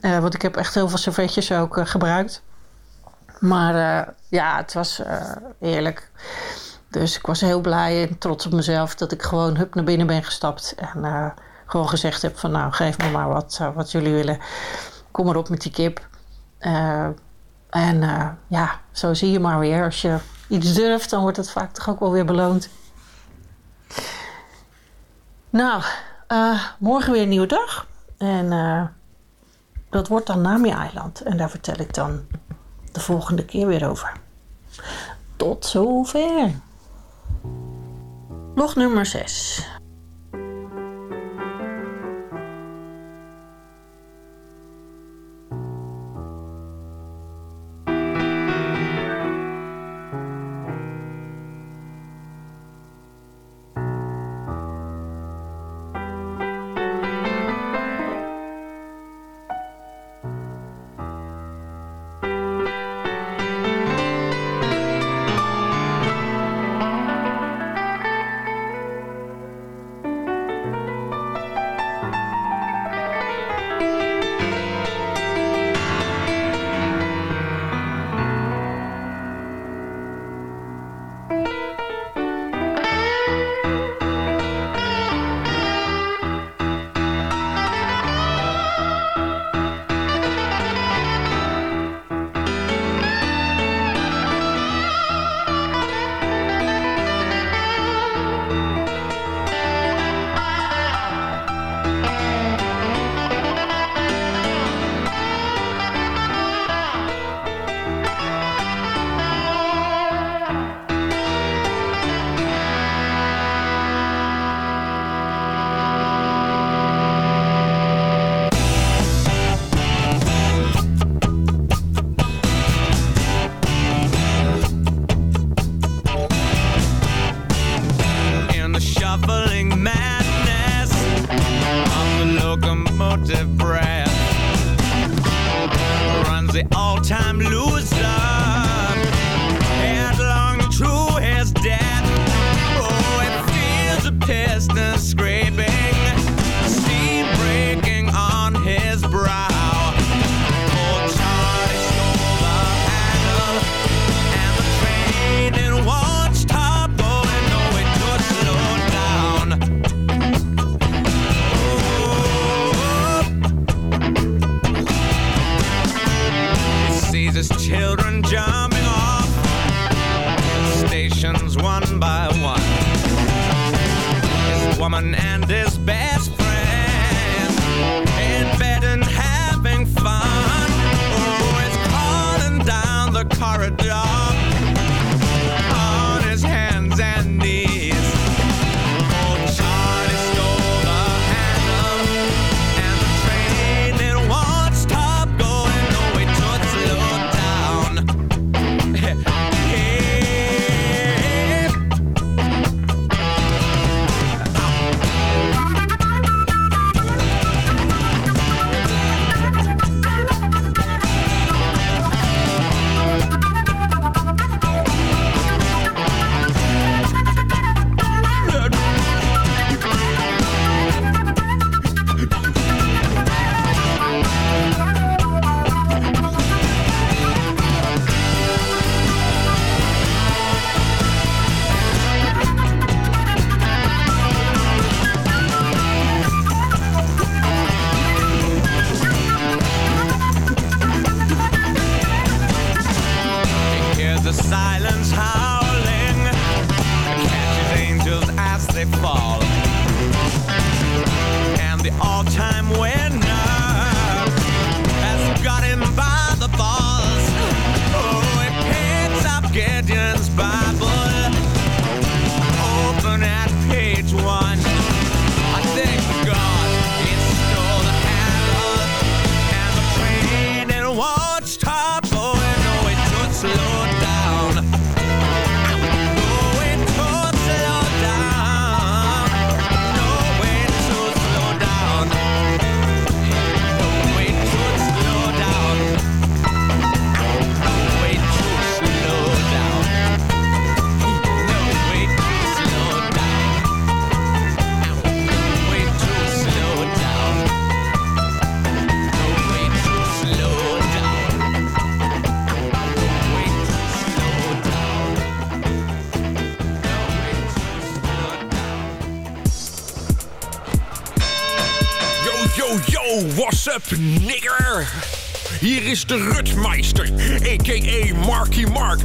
want ik heb echt heel veel servetjes ook gebruikt. Maar ja, het was heerlijk. Dus ik was heel blij en trots op mezelf dat ik gewoon hup naar binnen ben gestapt. En gewoon gezegd heb van nou, geef me maar wat, wat jullie willen. Kom maar op met die kip. en ja, zo zie je maar weer. Als je iets durft, dan wordt het vaak toch ook wel weer beloond. Nou, morgen weer een nieuwe dag. En dat wordt dan Nami Island. En daar vertel ik dan de volgende keer weer over. Tot zover. Log nummer 6. Sup, nigger? Hier is de Rutmeister, a.k.a. Marky Mark.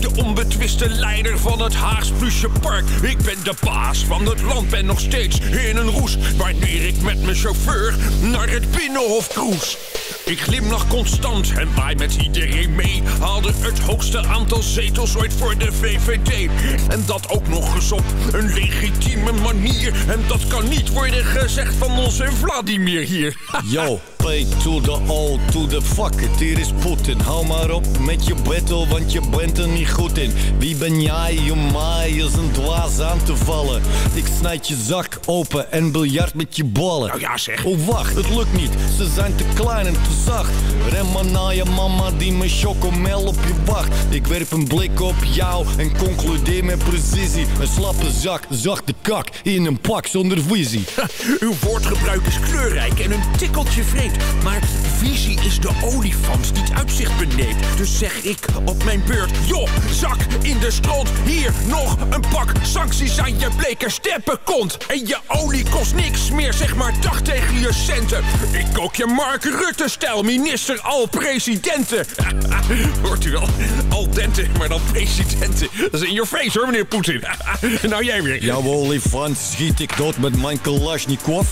De onbetwiste leider van het Haags Plusje Park. Ik ben de baas van het land, ben nog steeds in een roes. Wanneer ik met mijn chauffeur naar het Binnenhof cruise. Ik glimlach constant en waai met iedereen mee. Haalde het hoogste aantal zetels ooit voor de VVD. En dat ook nog eens op een legitieme manier. En dat kan niet worden gezegd van onze Vladimir hier. Yo, P to the O to the fuck it, hier is Poetin. Hou maar op met je battle, want je bent er niet goed in. Wie ben jij om mij als een dwaas aan te vallen? Ik snijd je zak open en biljart met je ballen. Nou ja zeg. Oh wacht, het lukt niet, ze zijn te klein en te zacht. Ren maar naar je mama die met chocomel op je wacht. Ik werp een blik op jou en concludeer met precisie. Een slappe zak, zachte kak in een pak zonder visie. Uw woordgebruik is kleurrijk en een tikkeltje vreemd. Maar visie is de olifant die het uitzicht beneemt. Dus zeg ik op mijn beurt, joh, zak in de stront. Hier nog een pak sancties aan je bleke steppenkont. En je olie kost niks meer, zeg maar dag tegen je centen. Ik kook je Mark Rutte-stijl, minister al presidenten. Hoort u wel? Al dente, maar dan presidenten. Dat is in your face hoor, meneer Poetin. nou jij weer. Jouw olifant schiet ik dood met mijn Kalashnikov.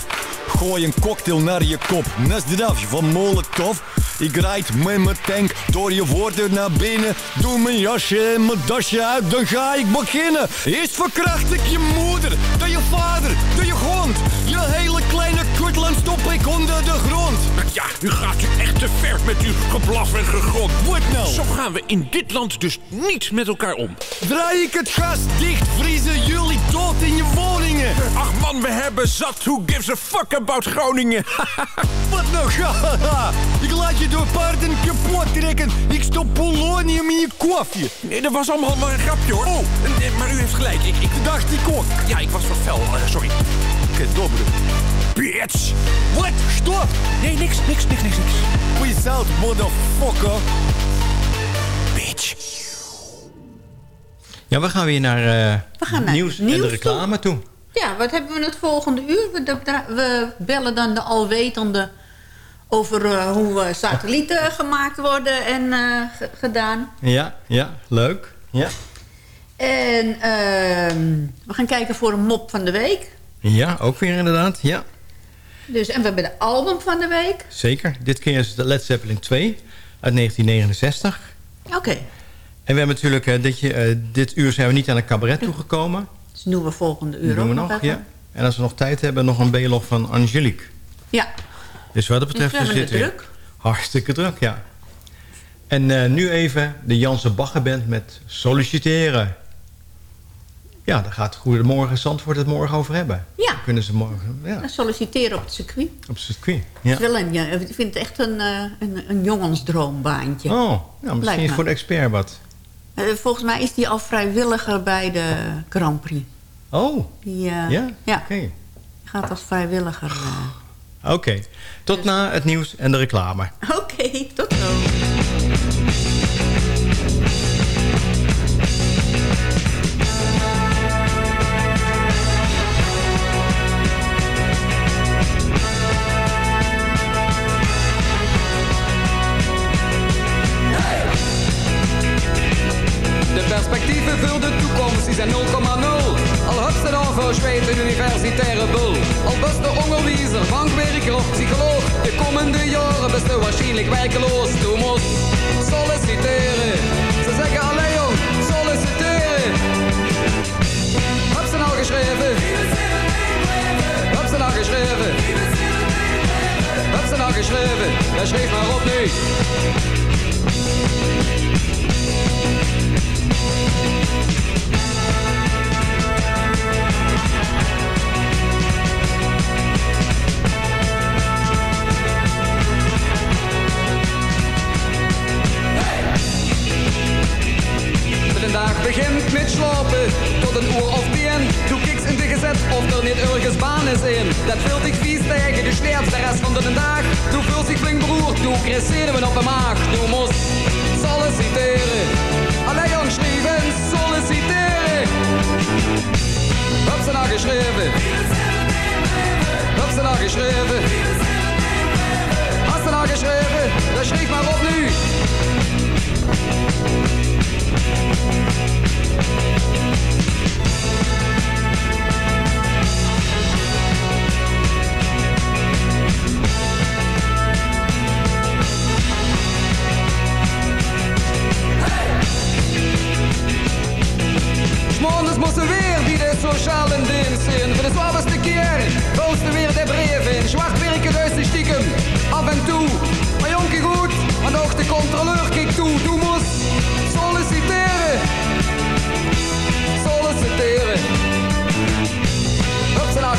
Gooi een cocktail naar je kop, nesdrafje van Molotov. Ik rijd met mijn tank door je woorden naar binnen. Doe mijn jasje en mijn dasje uit, dan ga ik beginnen. Eerst verkracht ik je moeder, dan je vader, dan je kutland stop ik onder de grond. Ja, nu gaat u echt te ver met uw geblaf en gegond. Wat nou? Zo gaan we in dit land dus niet met elkaar om. Draai ik het gas dicht, vriezen jullie dood in je woningen. Ach man, we hebben zat. Who gives a fuck about Groningen? Wat nou? ik laat je door paarden kapot trekken. Ik stop polonium in je koffie. Nee, dat was allemaal maar een grapje hoor. Oh, maar u heeft gelijk. Ik, ik dacht ik ook. Ja, ik was fel. Uh, sorry. Oké, dobre. Bitch. Wat? Stop. Nee, niks, niks, niks, niks, niks. Peace out, motherfucker. Bitch. Ja, we gaan weer naar, uh, we gaan naar nieuws, nieuws en de reclame toe. Ja, wat hebben we het volgende uur? We, we bellen dan de alwetende over uh, hoe satellieten gemaakt worden en uh, gedaan. Ja, ja, leuk. Ja. En uh, we gaan kijken voor een mop van de week. Ja, ook weer inderdaad, ja. Dus, en we hebben de album van de week. Zeker. Dit keer is het Led Zeppelin 2 uit 1969. Oké. Okay. En we hebben natuurlijk, uh, dit, uh, dit uur zijn we niet aan een cabaret toegekomen. Dus doen we volgende uur doen ook we nog, even. ja. En als we nog tijd hebben, nog een B-log van Angelique. Ja. Dus wat dat betreft dus is dit druk. hartstikke druk, ja. En uh, nu even de Janse Baggerband met solliciteren. Ja, daar gaat Goedemorgen Zandvoort het morgen over hebben. Ja. Dan kunnen ze morgen... Ja. Solliciteren op het circuit. Op het circuit, ja. Het is wel een, ja, ik vind het echt een, uh, een, een jongensdroombaantje. Oh, nou, misschien voor de expert wat. Uh, volgens mij is die al vrijwilliger bij de Grand Prix. Oh, die, uh, ja? ja. Oké. Okay. gaat als vrijwilliger. Oké, okay. tot dus... na het nieuws en de reclame. Oké, okay, tot zo. De toekomst die zijn 0,0. Al heb ze dan een universitaire bul. Al best de onderwijzer, bankwerker of psycholoog. De komende jaren best du waarschijnlijk werkeloos. Du moest solliciteren. Ze zeggen alleen jong, solliciteren. Heb ze nou geschreven? Heb ze nou geschreven? Geschreven? Ja, schreef maar op nu. Dag begint met slapen. Tot een uur of tien Toen kiks in de gezet of er niet ergens baan is in Dat vult ik vies tegen de schneert de rest van de dag Toen vult zich flink beroerd Toen cresseerde we op de maag. Toen moest solliciteren. Allee jong schrijven solliciteren. Heb ze nou geschreven. Heb ze nou geschreven. Dan schreef maar op nu. Morgens moesten weer die de sociale dienst in. Voor de zwaarste keer posten weer de brieven in. Zwart werken de stiekem, af en toe. Maar jonkie goed, maar ook de controleur kijkt toe.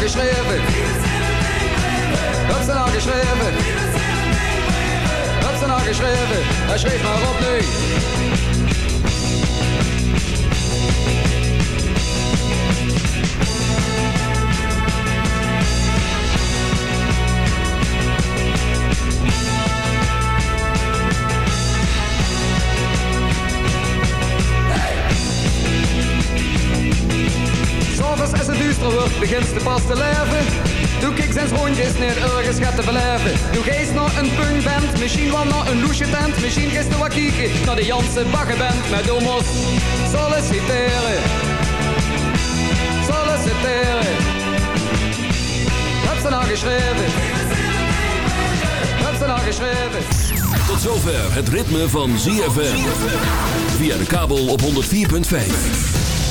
Geschreven? Heb ze nou geschreven? Heb ze nou geschreven? Hij schreef maar op nu. Duister wordt, begint ze pas te leven. Doe ik zijn rondjes niet ergens gaat te beleven. Doe geest naar een punkband, misschien wel naar een loesje tent. Misschien gisteren wat kieken naar de Janse baggenband. Met domos solliciteren. Solliciteren. Heb ze nou geschreven? Heb ze nou geschreven? Tot zover het ritme van ZFM. Via de kabel op 104.5.